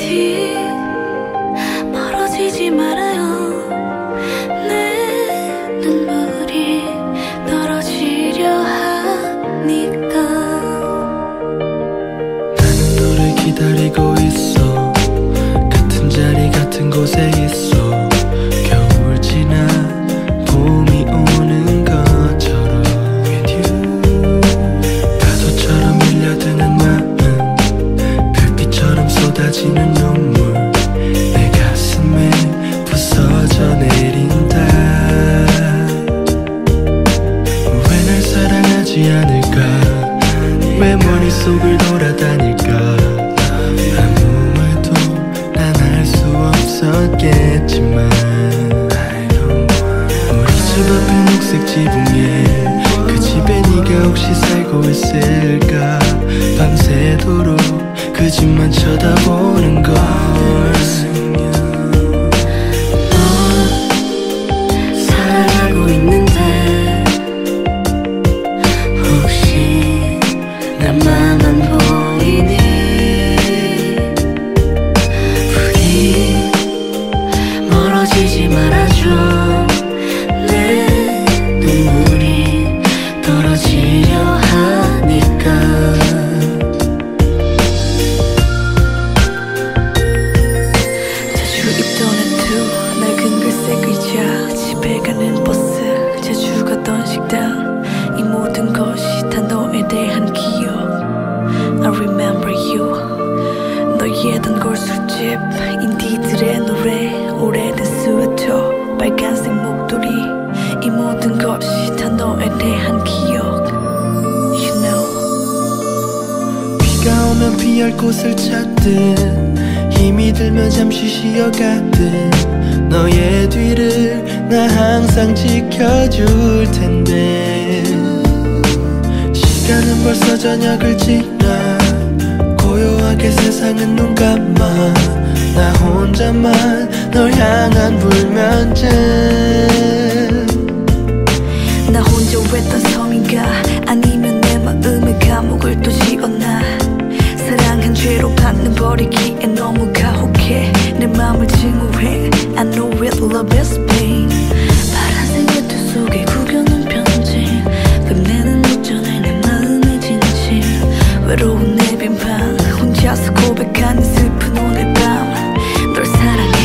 부디 쏟아지는 눈물 내 가슴에 부서져 내린다. 왜 날 사랑하지 않을까? 왜 머릿속을 돌아다닐까? 아무 말도 난 할 수 없었겠지만 우리 집 앞에 녹색 지붕에 그 집에 네가 혹시 살고 있을까? 밤새도록 그 집만 쳐다보는 술집 인디들의 노래 오래된 스웨터 빨간색 목도리 이 모든 것이 다 너에 대한 기억. You know. 비가 오면 피할 곳을 찾듯 힘이 들면 잠시 쉬어가듯 너의 뒤를 나 항상 지켜줄 텐데. 시간은 벌써 저녁을 지나 세상은 눈 감아. 나 혼자만 널 향한 불면증. 나 혼자 외딴 성인가? 아니면 내 마음의 감옥을 또 지었나? 사랑한 죄로 받는 버리기에 너무 가혹해. 내 맘을 증오해. I know it love is 혼자서 고백하는 슬픈 오늘 밤. 널 사랑해